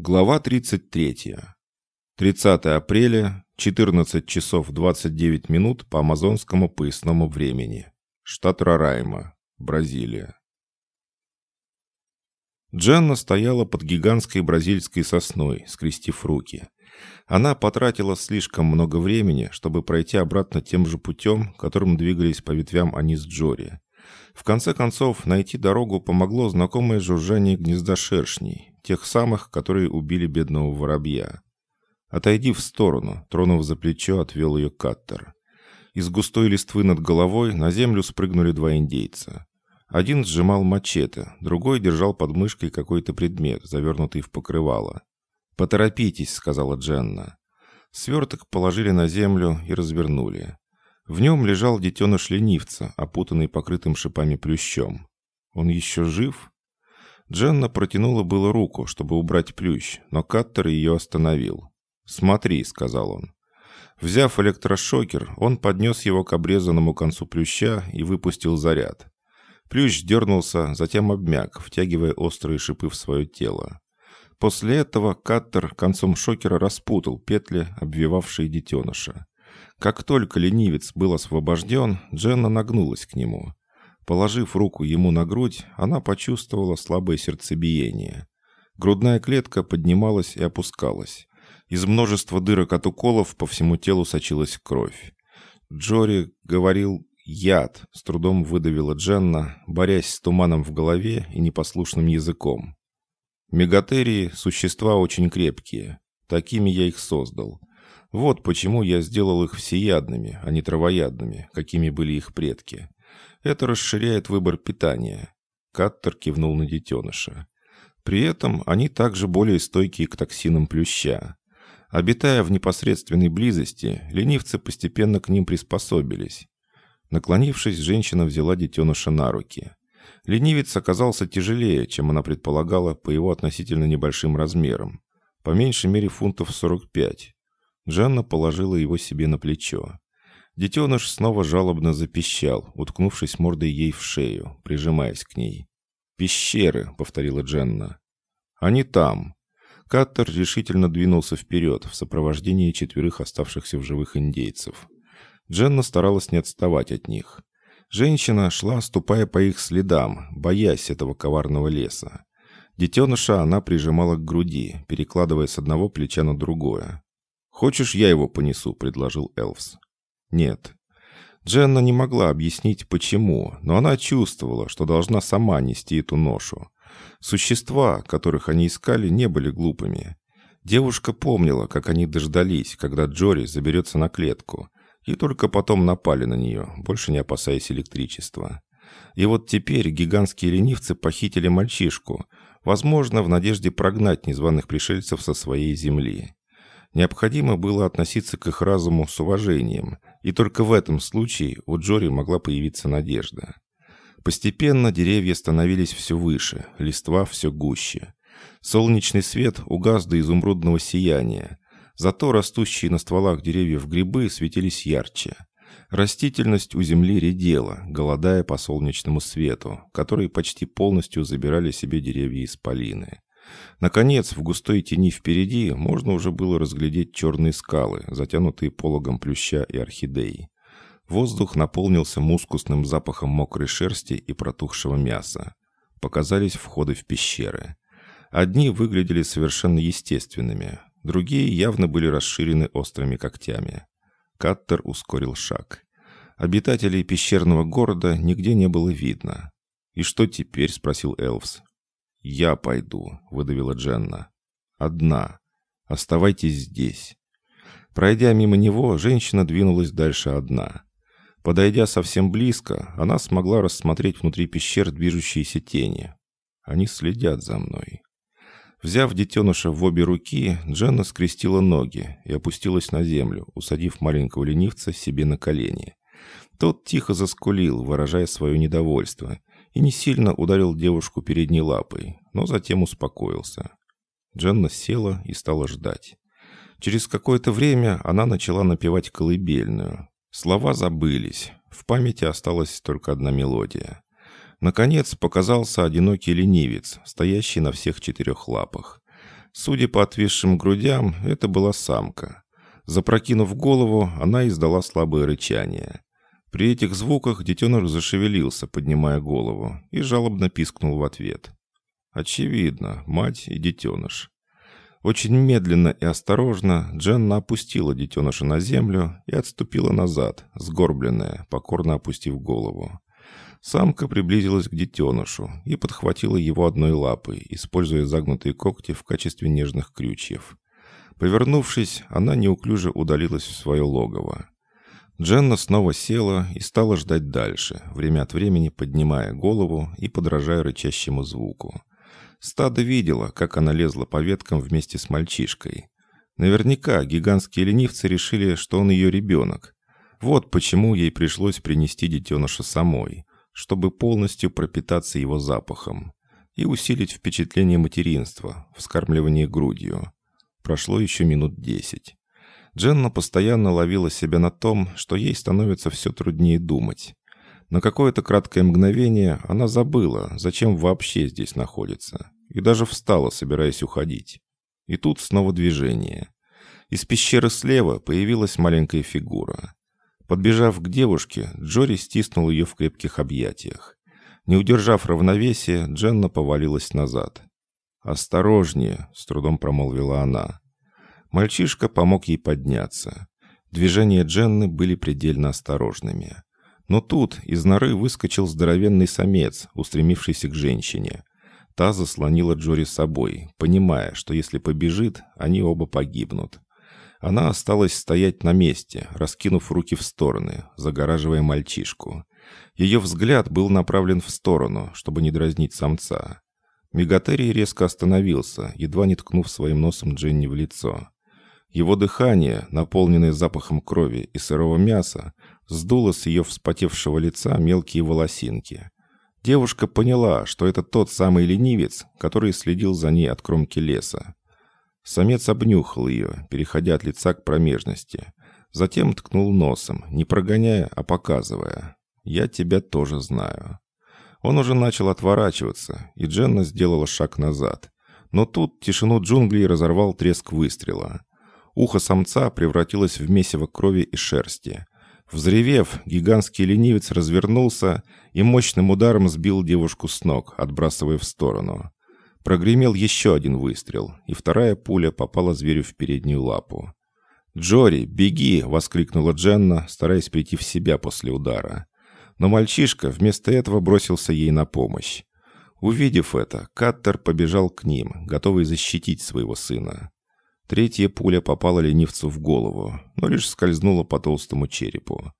Глава 33. 30 апреля, 14 часов 29 минут по амазонскому поясному времени. Штат Рарайма, Бразилия. Дженна стояла под гигантской бразильской сосной, скрестив руки. Она потратила слишком много времени, чтобы пройти обратно тем же путем, которым двигались по ветвям они с Джори. В конце концов, найти дорогу помогло знакомое жужжание гнезда шершней, тех самых, которые убили бедного воробья. «Отойди в сторону», — тронув за плечо, отвел ее каттер. Из густой листвы над головой на землю спрыгнули два индейца. Один сжимал мачете, другой держал под мышкой какой-то предмет, завернутый в покрывало. «Поторопитесь», — сказала Дженна. Сверток положили на землю и развернули. В нем лежал детеныш ленивца, опутанный покрытым шипами плющом. Он еще жив? Дженна протянула было руку, чтобы убрать плющ, но Каттер ее остановил. «Смотри», — сказал он. Взяв электрошокер, он поднес его к обрезанному концу плюща и выпустил заряд. Плющ дернулся, затем обмяк, втягивая острые шипы в свое тело. После этого Каттер концом шокера распутал петли, обвивавшие детеныша. Как только ленивец был освобожден, Дженна нагнулась к нему. Положив руку ему на грудь, она почувствовала слабое сердцебиение. Грудная клетка поднималась и опускалась. Из множества дырок от уколов по всему телу сочилась кровь. Джори говорил «яд», с трудом выдавила Дженна, борясь с туманом в голове и непослушным языком. Мегатерии – существа очень крепкие. Такими я их создал. Вот почему я сделал их всеядными, а не травоядными, какими были их предки. Это расширяет выбор питания. Каттер кивнул на детеныша. При этом они также более стойкие к токсинам плюща. Обитая в непосредственной близости, ленивцы постепенно к ним приспособились. Наклонившись, женщина взяла детеныша на руки. Ленивец оказался тяжелее, чем она предполагала по его относительно небольшим размерам. По меньшей мере фунтов 45. Жанна положила его себе на плечо. Детеныш снова жалобно запищал, уткнувшись мордой ей в шею, прижимаясь к ней. «Пещеры», — повторила Дженна. «Они там». Каттер решительно двинулся вперед в сопровождении четверых оставшихся в живых индейцев. Дженна старалась не отставать от них. Женщина шла, ступая по их следам, боясь этого коварного леса. Детеныша она прижимала к груди, перекладывая с одного плеча на другое. «Хочешь, я его понесу?» – предложил Элвс. «Нет». Дженна не могла объяснить, почему, но она чувствовала, что должна сама нести эту ношу. Существа, которых они искали, не были глупыми. Девушка помнила, как они дождались, когда Джори заберется на клетку, и только потом напали на нее, больше не опасаясь электричества. И вот теперь гигантские ленивцы похитили мальчишку, возможно, в надежде прогнать незваных пришельцев со своей земли. Необходимо было относиться к их разуму с уважением, и только в этом случае у Джори могла появиться надежда. Постепенно деревья становились все выше, листва все гуще. Солнечный свет угас до изумрудного сияния, зато растущие на стволах деревьев грибы светились ярче. Растительность у земли редела, голодая по солнечному свету, который почти полностью забирали себе деревья из полины. Наконец, в густой тени впереди можно уже было разглядеть черные скалы, затянутые пологом плюща и орхидей. Воздух наполнился мускусным запахом мокрой шерсти и протухшего мяса. Показались входы в пещеры. Одни выглядели совершенно естественными, другие явно были расширены острыми когтями. Каттер ускорил шаг. Обитателей пещерного города нигде не было видно. «И что теперь?» — спросил Элвс. «Я пойду», — выдавила Дженна. «Одна. Оставайтесь здесь». Пройдя мимо него, женщина двинулась дальше одна. Подойдя совсем близко, она смогла рассмотреть внутри пещер движущиеся тени. Они следят за мной. Взяв детеныша в обе руки, Дженна скрестила ноги и опустилась на землю, усадив маленького ленивца себе на колени. Тот тихо заскулил, выражая свое недовольство, и не сильно ударил девушку передней лапой, но затем успокоился. Дженна села и стала ждать. Через какое-то время она начала напевать колыбельную. Слова забылись, в памяти осталась только одна мелодия. Наконец показался одинокий ленивец, стоящий на всех четырех лапах. Судя по отвисшим грудям, это была самка. Запрокинув голову, она издала слабое рычание. При этих звуках детеныш зашевелился, поднимая голову, и жалобно пискнул в ответ. Очевидно, мать и детеныш. Очень медленно и осторожно Дженна опустила детеныша на землю и отступила назад, сгорбленная, покорно опустив голову. Самка приблизилась к детенышу и подхватила его одной лапой, используя загнутые когти в качестве нежных крючьев. Повернувшись, она неуклюже удалилась в свое логово. Дженна снова села и стала ждать дальше, время от времени поднимая голову и подражая рычащему звуку. Стадо видело, как она лезла по веткам вместе с мальчишкой. Наверняка гигантские ленивцы решили, что он ее ребенок. Вот почему ей пришлось принести детеныша самой, чтобы полностью пропитаться его запахом и усилить впечатление материнства, вскармливание грудью. Прошло еще минут десять. Дженна постоянно ловила себя на том, что ей становится все труднее думать. На какое-то краткое мгновение она забыла, зачем вообще здесь находится, и даже встала, собираясь уходить. И тут снова движение. Из пещеры слева появилась маленькая фигура. Подбежав к девушке, Джори стиснул ее в крепких объятиях. Не удержав равновесия, Дженна повалилась назад. «Осторожнее!» — с трудом промолвила она. Мальчишка помог ей подняться. Движения Дженны были предельно осторожными. Но тут из норы выскочил здоровенный самец, устремившийся к женщине. Та заслонила Джори собой, понимая, что если побежит, они оба погибнут. Она осталась стоять на месте, раскинув руки в стороны, загораживая мальчишку. Ее взгляд был направлен в сторону, чтобы не дразнить самца. Мегатерий резко остановился, едва не ткнув своим носом Дженни в лицо. Его дыхание, наполненное запахом крови и сырого мяса, сдуло с ее вспотевшего лица мелкие волосинки. Девушка поняла, что это тот самый ленивец, который следил за ней от кромки леса. Самец обнюхал ее, переходя от лица к промежности. Затем ткнул носом, не прогоняя, а показывая. «Я тебя тоже знаю». Он уже начал отворачиваться, и Дженна сделала шаг назад. Но тут тишину джунглей разорвал треск выстрела. Ухо самца превратилось в месиво крови и шерсти. Взревев, гигантский ленивец развернулся и мощным ударом сбил девушку с ног, отбрасывая в сторону. Прогремел еще один выстрел, и вторая пуля попала зверю в переднюю лапу. «Джори, беги!» — воскликнула Дженна, стараясь прийти в себя после удара. Но мальчишка вместо этого бросился ей на помощь. Увидев это, Каттер побежал к ним, готовый защитить своего сына. Третья пуля попала ленивцу в голову, но лишь скользнула по толстому черепу.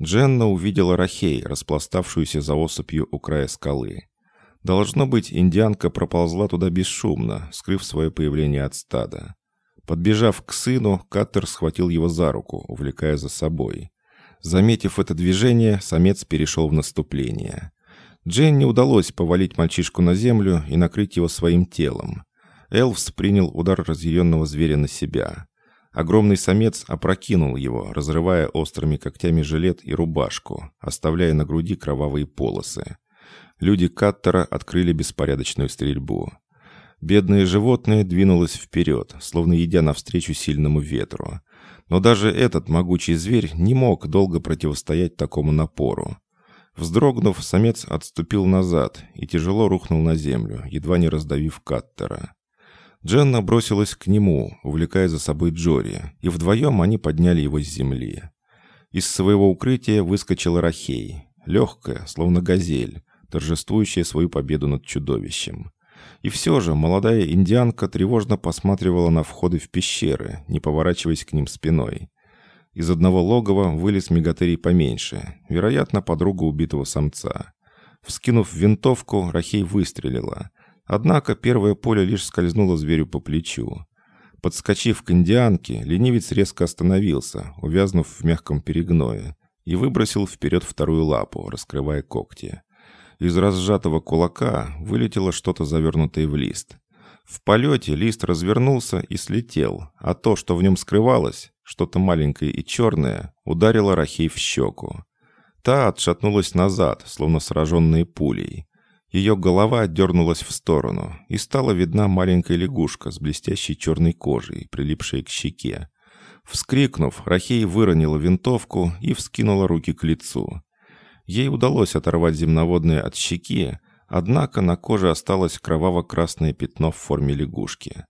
Дженна увидела Рахей, распластавшуюся за осыпью у края скалы. Должно быть, индианка проползла туда бесшумно, скрыв свое появление от стада. Подбежав к сыну, Каттер схватил его за руку, увлекая за собой. Заметив это движение, самец перешел в наступление. Дженни удалось повалить мальчишку на землю и накрыть его своим телом. Элвс принял удар разъяренного зверя на себя. Огромный самец опрокинул его, разрывая острыми когтями жилет и рубашку, оставляя на груди кровавые полосы. Люди Каттера открыли беспорядочную стрельбу. Бедное животное двинулось вперед, словно идя навстречу сильному ветру. Но даже этот могучий зверь не мог долго противостоять такому напору. Вздрогнув, самец отступил назад и тяжело рухнул на землю, едва не раздавив Каттера. Дженна бросилась к нему, увлекая за собой Джори, и вдвоем они подняли его с земли. Из своего укрытия выскочила Рахей, легкая, словно газель, торжествующая свою победу над чудовищем. И все же молодая индианка тревожно посматривала на входы в пещеры, не поворачиваясь к ним спиной. Из одного логова вылез мегатерий поменьше, вероятно, подруга убитого самца. Вскинув винтовку, Рахей выстрелила — Однако первое поле лишь скользнуло зверю по плечу. Подскочив к индианке, ленивец резко остановился, увязнув в мягком перегное, и выбросил вперед вторую лапу, раскрывая когти. Из разжатого кулака вылетело что-то завернутое в лист. В полете лист развернулся и слетел, а то, что в нем скрывалось, что-то маленькое и черное, ударило Рахей в щеку. Та отшатнулась назад, словно сраженная пулей. Ее голова дернулась в сторону, и стала видна маленькая лягушка с блестящей черной кожей, прилипшей к щеке. Вскрикнув, Рахей выронила винтовку и вскинула руки к лицу. Ей удалось оторвать земноводное от щеки, однако на коже осталось кроваво-красное пятно в форме лягушки.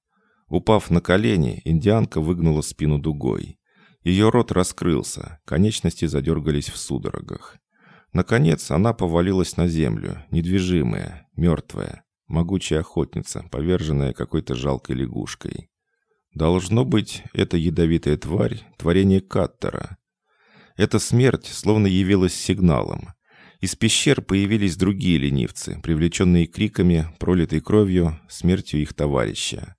Упав на колени, индианка выгнула спину дугой. Ее рот раскрылся, конечности задергались в судорогах. Наконец она повалилась на землю, недвижимая, мертвая, могучая охотница, поверженная какой-то жалкой лягушкой. Должно быть, эта ядовитая тварь — творение Каттера. Эта смерть словно явилась сигналом. Из пещер появились другие ленивцы, привлеченные криками, пролитой кровью, смертью их товарища.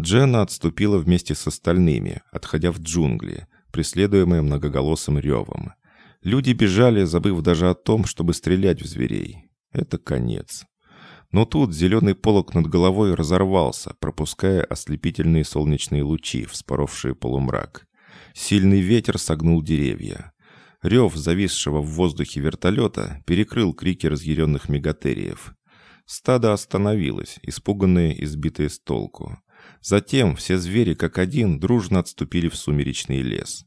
Дженна отступила вместе с остальными, отходя в джунгли, преследуемые многоголосым ревом. Люди бежали, забыв даже о том, чтобы стрелять в зверей. Это конец. Но тут зеленый полог над головой разорвался, пропуская ослепительные солнечные лучи, вспоровшие полумрак. Сильный ветер согнул деревья. Рев зависшего в воздухе вертолета перекрыл крики разъяренных мегатериев. Стадо остановилось, испуганное и сбитое с толку. Затем все звери как один дружно отступили в сумеречный лес.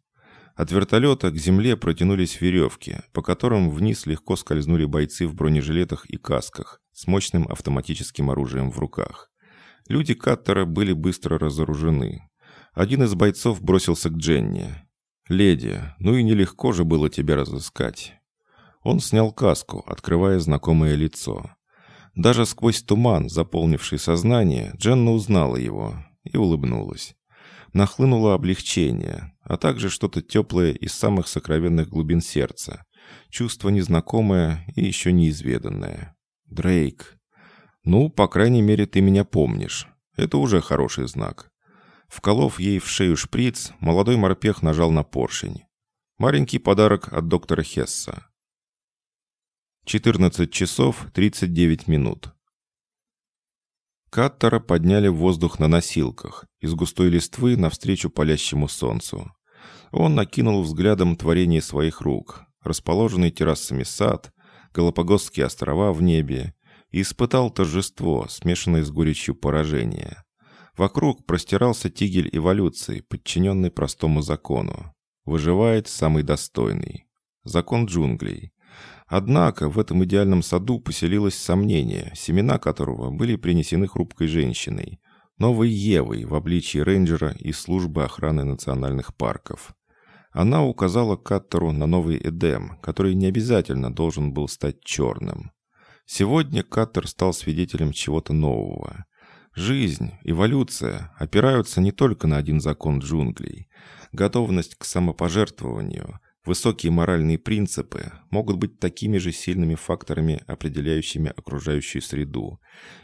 От вертолета к земле протянулись веревки, по которым вниз легко скользнули бойцы в бронежилетах и касках с мощным автоматическим оружием в руках. Люди Каттера были быстро разоружены. Один из бойцов бросился к Дженни. «Леди, ну и нелегко же было тебя разыскать». Он снял каску, открывая знакомое лицо. Даже сквозь туман, заполнивший сознание, Дженна узнала его и улыбнулась. Нахлынуло облегчение, а также что-то теплое из самых сокровенных глубин сердца. Чувство незнакомое и еще неизведанное. «Дрейк. Ну, по крайней мере, ты меня помнишь. Это уже хороший знак». Вколов ей в шею шприц, молодой морпех нажал на поршень. Маленький подарок от доктора Хесса. 14 часов 39 минут. Каттера подняли в воздух на носилках, из густой листвы навстречу палящему солнцу. Он накинул взглядом творение своих рук, расположенный террасами сад, Галапагосские острова в небе, и испытал торжество, смешанное с горечью поражения. Вокруг простирался тигель эволюции, подчиненный простому закону. Выживает самый достойный. Закон джунглей. Однако в этом идеальном саду поселилось сомнение, семена которого были принесены хрупкой женщиной, новой Евой в обличии рейнджера из службы охраны национальных парков. Она указала Каттеру на новый Эдем, который не обязательно должен был стать черным. Сегодня Каттер стал свидетелем чего-то нового. Жизнь, эволюция опираются не только на один закон джунглей. Готовность к самопожертвованию, Высокие моральные принципы могут быть такими же сильными факторами, определяющими окружающую среду.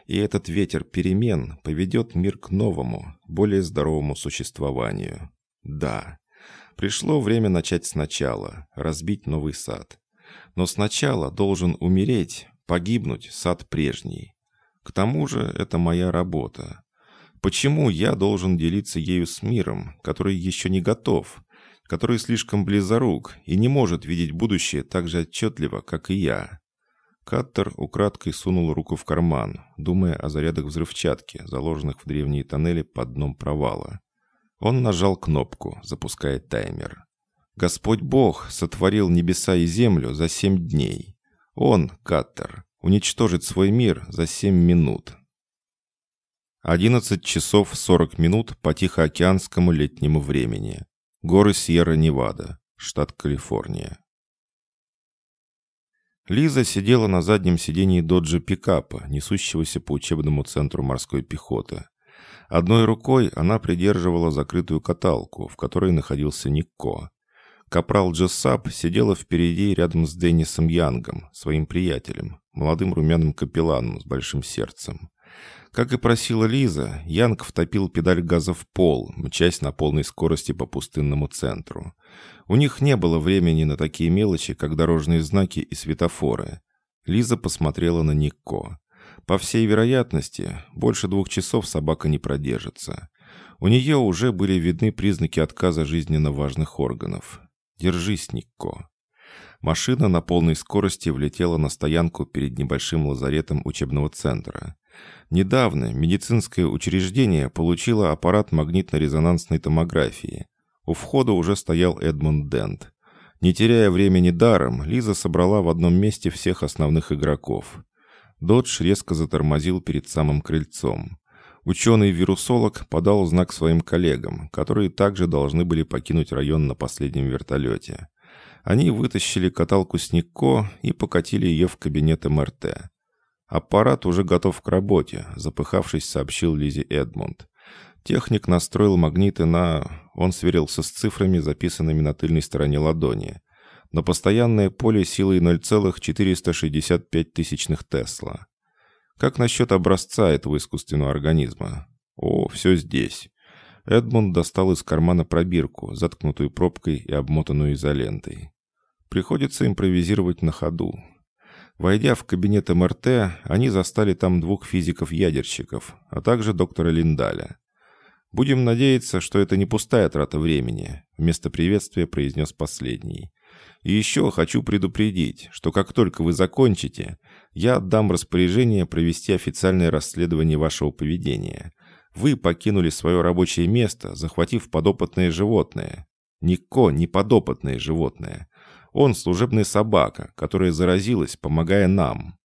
И этот ветер перемен поведет мир к новому, более здоровому существованию. Да, пришло время начать сначала, разбить новый сад. Но сначала должен умереть, погибнуть сад прежний. К тому же это моя работа. Почему я должен делиться ею с миром, который еще не готов, который слишком близорук и не может видеть будущее так же отчетливо, как и я. Каттер украдкой сунул руку в карман, думая о зарядах взрывчатки, заложенных в древние тоннели под дном провала. Он нажал кнопку, запуская таймер. Господь Бог сотворил небеса и землю за семь дней. Он, Каттер, уничтожит свой мир за семь минут. 11 часов 40 минут по Тихоокеанскому летнему времени. Горы Сьерра-Невада, штат Калифорния. Лиза сидела на заднем сидении доджа пикапа, несущегося по учебному центру морской пехоты. Одной рукой она придерживала закрытую каталку, в которой находился Никко. Капрал Джессап сидела впереди рядом с Деннисом Янгом, своим приятелем, молодым румяным капелланом с большим сердцем. Как и просила Лиза, Янг втопил педаль газа в пол, мчась на полной скорости по пустынному центру. У них не было времени на такие мелочи, как дорожные знаки и светофоры. Лиза посмотрела на Никко. По всей вероятности, больше двух часов собака не продержится. У нее уже были видны признаки отказа жизненно важных органов. «Держись, Никко». Машина на полной скорости влетела на стоянку перед небольшим лазаретом учебного центра. Недавно медицинское учреждение получило аппарат магнитно-резонансной томографии. У входа уже стоял Эдмунд Дент. Не теряя времени даром, Лиза собрала в одном месте всех основных игроков. Додж резко затормозил перед самым крыльцом. Ученый-вирусолог подал знак своим коллегам, которые также должны были покинуть район на последнем вертолете. Они вытащили каталку с Никко и покатили ее в кабинет МРТ. «Аппарат уже готов к работе», — запыхавшись, сообщил Лизе Эдмунд. Техник настроил магниты на... Он сверился с цифрами, записанными на тыльной стороне ладони. На постоянное поле силой 0,465 тысячных Тесла. Как насчет образца этого искусственного организма? О, все здесь. Эдмунд достал из кармана пробирку, заткнутую пробкой и обмотанную изолентой. Приходится импровизировать на ходу. Войдя в кабинет МРТ, они застали там двух физиков-ядерщиков, а также доктора Линдаля. «Будем надеяться, что это не пустая трата времени», вместо приветствия произнес последний. «И еще хочу предупредить, что как только вы закончите, я отдам распоряжение провести официальное расследование вашего поведения. Вы покинули свое рабочее место, захватив подопытное животное. Нико не подопытное животное. Он служебная собака, которая заразилась, помогая нам.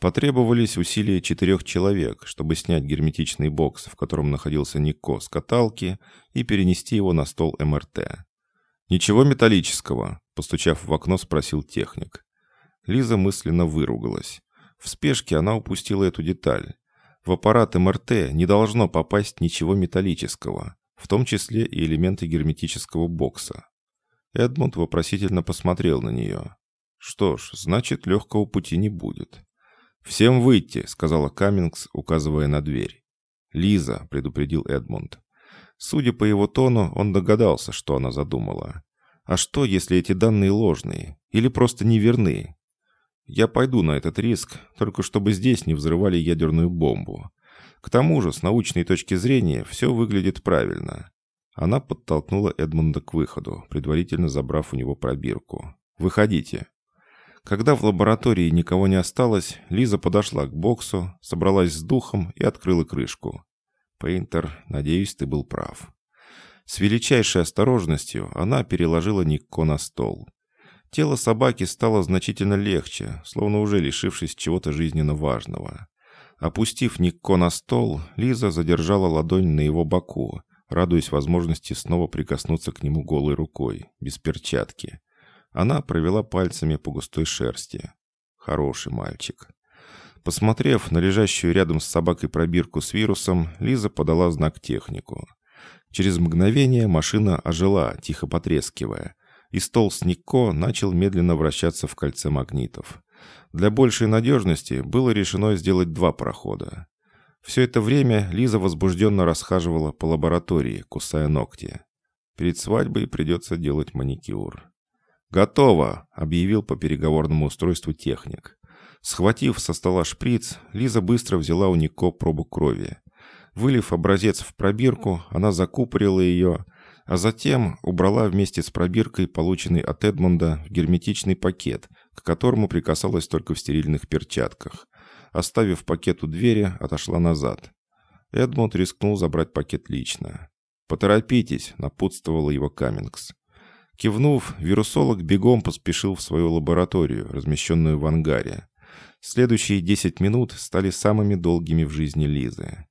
Потребовались усилия четырех человек, чтобы снять герметичный бокс, в котором находился Нико с каталки, и перенести его на стол МРТ. «Ничего металлического?» – постучав в окно, спросил техник. Лиза мысленно выругалась. В спешке она упустила эту деталь. В аппарат МРТ не должно попасть ничего металлического, в том числе и элементы герметического бокса. Эдмунд вопросительно посмотрел на нее. «Что ж, значит, легкого пути не будет». «Всем выйти», — сказала Каммингс, указывая на дверь. «Лиза», — предупредил Эдмунд. Судя по его тону, он догадался, что она задумала. «А что, если эти данные ложные? Или просто неверны?» «Я пойду на этот риск, только чтобы здесь не взрывали ядерную бомбу. К тому же, с научной точки зрения, все выглядит правильно. Она подтолкнула Эдмунда к выходу, предварительно забрав у него пробирку. «Выходите». Когда в лаборатории никого не осталось, Лиза подошла к боксу, собралась с духом и открыла крышку. «Пейнтер, надеюсь, ты был прав». С величайшей осторожностью она переложила Никко на стол. Тело собаки стало значительно легче, словно уже лишившись чего-то жизненно важного. Опустив Никко на стол, Лиза задержала ладонь на его боку, радуясь возможности снова прикоснуться к нему голой рукой, без перчатки. Она провела пальцами по густой шерсти. Хороший мальчик. Посмотрев на лежащую рядом с собакой пробирку с вирусом, Лиза подала знак технику. Через мгновение машина ожила, тихо потрескивая, и стол с Никко начал медленно вращаться в кольце магнитов. Для большей надежности было решено сделать два прохода. Все это время Лиза возбужденно расхаживала по лаборатории, кусая ногти. Перед свадьбой придется делать маникюр. «Готово!» — объявил по переговорному устройству техник. Схватив со стола шприц, Лиза быстро взяла у Нико пробу крови. Вылив образец в пробирку, она закупорила ее, а затем убрала вместе с пробиркой, полученный от Эдмунда, в герметичный пакет, к которому прикасалась только в стерильных перчатках оставив пакет у двери, отошла назад. Эдмунд рискнул забрать пакет лично. «Поторопитесь», — напутствовал его Каммингс. Кивнув, вирусолог бегом поспешил в свою лабораторию, размещенную в ангаре. Следующие 10 минут стали самыми долгими в жизни Лизы.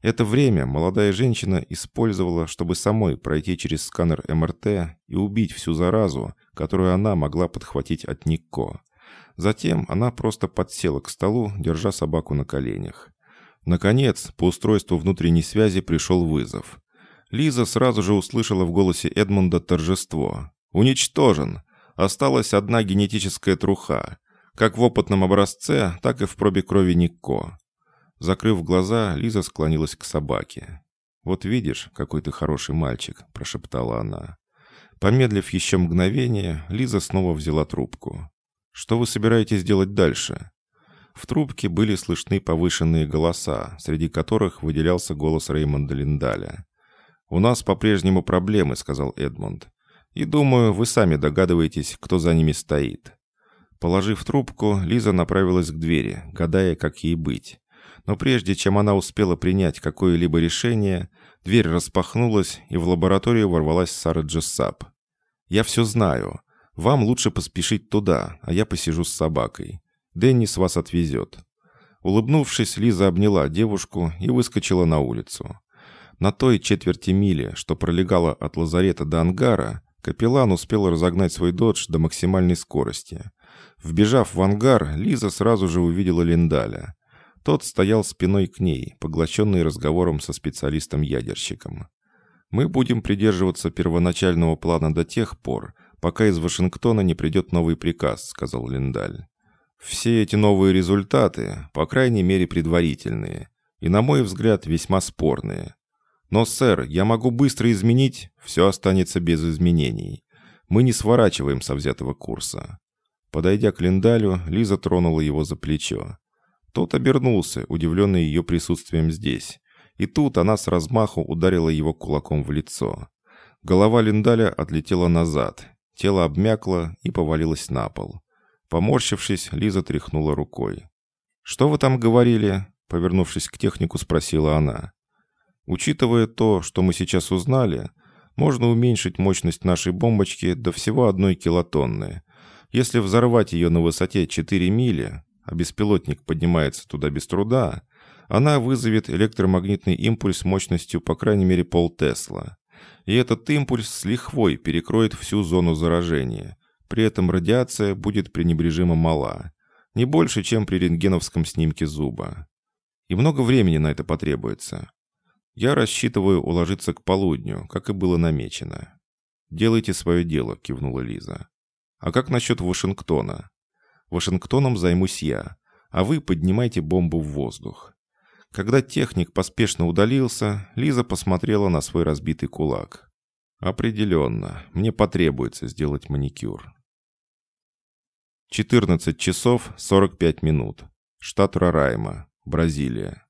Это время молодая женщина использовала, чтобы самой пройти через сканер МРТ и убить всю заразу, которую она могла подхватить от Никко. Затем она просто подсела к столу, держа собаку на коленях. Наконец, по устройству внутренней связи пришел вызов. Лиза сразу же услышала в голосе Эдмунда торжество. «Уничтожен! Осталась одна генетическая труха. Как в опытном образце, так и в пробе крови Никко». Закрыв глаза, Лиза склонилась к собаке. «Вот видишь, какой ты хороший мальчик», – прошептала она. Помедлив еще мгновение, Лиза снова взяла трубку. Что вы собираетесь делать дальше?» В трубке были слышны повышенные голоса, среди которых выделялся голос Реймонда Линдаля. «У нас по-прежнему проблемы», — сказал Эдмунд. И думаю, вы сами догадываетесь, кто за ними стоит. Положив трубку, Лиза направилась к двери, гадая, как ей быть. Но прежде чем она успела принять какое-либо решение, дверь распахнулась, и в лабораторию ворвалась Сара Джессап. «Я все знаю. Вам лучше поспешить туда, а я посижу с собакой. Деннис вас отвезет». Улыбнувшись, Лиза обняла девушку и выскочила на улицу. На той четверти мили, что пролегала от лазарета до ангара, капеллан успел разогнать свой додж до максимальной скорости. Вбежав в ангар, Лиза сразу же увидела Линдаля. Тот стоял спиной к ней, поглощенный разговором со специалистом-ядерщиком. «Мы будем придерживаться первоначального плана до тех пор, пока из Вашингтона не придет новый приказ», — сказал Линдаль. «Все эти новые результаты, по крайней мере, предварительные, и, на мой взгляд, весьма спорные. Но, сэр, я могу быстро изменить, все останется без изменений. Мы не сворачиваем со взятого курса». Подойдя к Линдалю, Лиза тронула его за плечо. Тот обернулся, удивленный ее присутствием здесь. И тут она с размаху ударила его кулаком в лицо. Голова Линдаля отлетела назад, тело обмякло и повалилось на пол. Поморщившись, Лиза тряхнула рукой. «Что вы там говорили?» Повернувшись к технику, спросила она. Учитывая то, что мы сейчас узнали, можно уменьшить мощность нашей бомбочки до всего одной килотонны. Если взорвать ее на высоте 4 мили, а беспилотник поднимается туда без труда, она вызовет электромагнитный импульс мощностью по крайней мере пол Тесла. И этот импульс с лихвой перекроет всю зону заражения. При этом радиация будет пренебрежимо мала. Не больше, чем при рентгеновском снимке зуба. И много времени на это потребуется. «Я рассчитываю уложиться к полудню, как и было намечено». «Делайте свое дело», — кивнула Лиза. «А как насчет Вашингтона?» «Вашингтоном займусь я, а вы поднимайте бомбу в воздух». Когда техник поспешно удалился, Лиза посмотрела на свой разбитый кулак. «Определенно, мне потребуется сделать маникюр». 14 часов 45 минут. Штат Рарайма, Бразилия.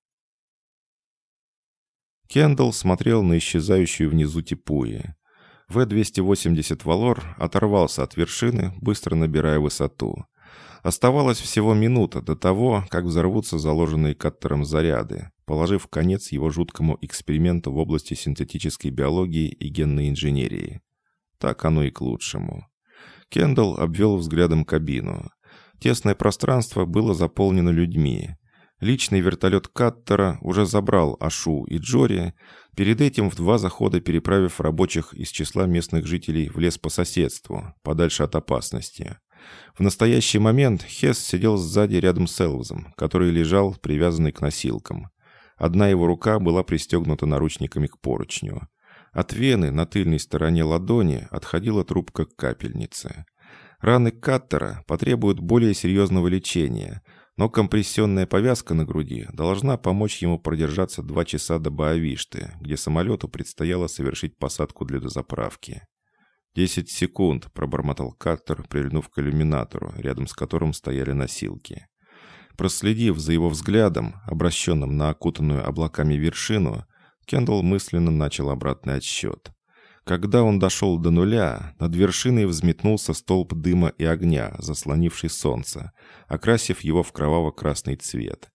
Кендалл смотрел на исчезающую внизу Типуи. В-280 «Валор» оторвался от вершины, быстро набирая высоту. Оставалось всего минута до того, как взорвутся заложенные каттером заряды, положив конец его жуткому эксперименту в области синтетической биологии и генной инженерии. Так оно и к лучшему. Кендалл обвел взглядом кабину. Тесное пространство было заполнено людьми. Личный вертолет Каттера уже забрал Ашу и Джори, перед этим в два захода переправив рабочих из числа местных жителей в лес по соседству, подальше от опасности. В настоящий момент Хесс сидел сзади рядом с Элвзом, который лежал, привязанный к носилкам. Одна его рука была пристегнута наручниками к поручню. От вены на тыльной стороне ладони отходила трубка к капельнице. Раны Каттера потребуют более серьезного лечения – но компрессионная повязка на груди должна помочь ему продержаться два часа до Боавишты, где самолету предстояло совершить посадку для дозаправки. «Десять секунд», — пробормотал Каттер, прильнув к иллюминатору, рядом с которым стояли носилки. Проследив за его взглядом, обращенным на окутанную облаками вершину, Кендалл мысленно начал обратный отсчет. Когда он дошел до нуля, над вершиной взметнулся столб дыма и огня, заслонивший солнце, окрасив его в кроваво-красный цвет.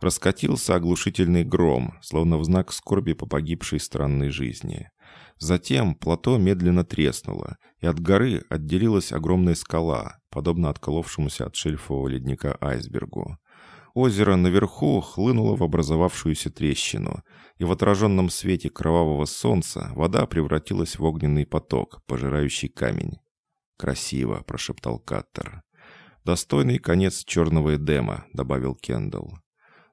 Раскатился оглушительный гром, словно в знак скорби по погибшей странной жизни. Затем плато медленно треснуло, и от горы отделилась огромная скала, подобно отколовшемуся от шельфового ледника айсбергу. Озеро наверху хлынуло в образовавшуюся трещину, и в отраженном свете кровавого солнца вода превратилась в огненный поток, пожирающий камень. «Красиво», — прошептал Каттер. «Достойный конец черного Эдема», — добавил Кендалл.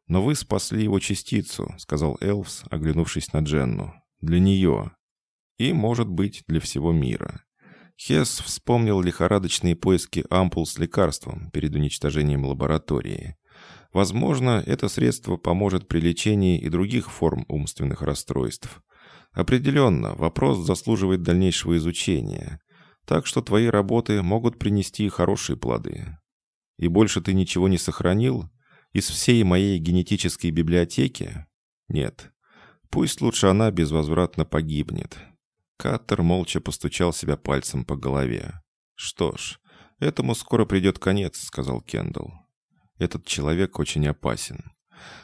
«Но вы спасли его частицу», — сказал Элвс, оглянувшись на Дженну. «Для нее. И, может быть, для всего мира». Хесс вспомнил лихорадочные поиски ампул с лекарством перед уничтожением лаборатории. Возможно, это средство поможет при лечении и других форм умственных расстройств. Определенно, вопрос заслуживает дальнейшего изучения. Так что твои работы могут принести хорошие плоды. И больше ты ничего не сохранил? Из всей моей генетической библиотеки? Нет. Пусть лучше она безвозвратно погибнет. Каттер молча постучал себя пальцем по голове. «Что ж, этому скоро придет конец», — сказал Кендалл. «Этот человек очень опасен.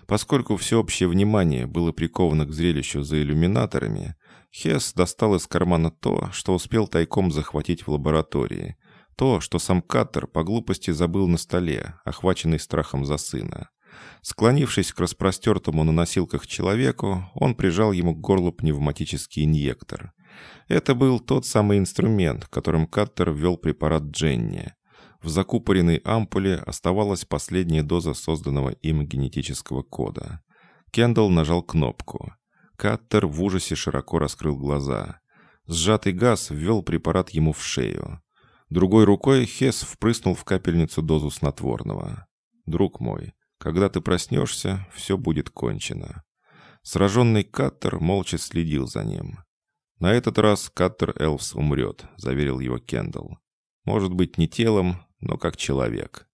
Поскольку всеобщее внимание было приковано к зрелищу за иллюминаторами, Хесс достал из кармана то, что успел тайком захватить в лаборатории, то, что сам Каттер по глупости забыл на столе, охваченный страхом за сына. Склонившись к распростертому на носилках человеку, он прижал ему к горлу пневматический инъектор. Это был тот самый инструмент, которым Каттер ввел препарат Дженни. В закупоренной ампуле оставалась последняя доза созданного им генетического кода. Кендалл нажал кнопку. Каттер в ужасе широко раскрыл глаза. Сжатый газ ввел препарат ему в шею. Другой рукой Хес впрыснул в капельницу дозу снотворного. «Друг мой, когда ты проснешься, все будет кончено». Сраженный Каттер молча следил за ним. «На этот раз Каттер Элвс умрет», — заверил его Кендалл. «Может быть, не телом, но как человек.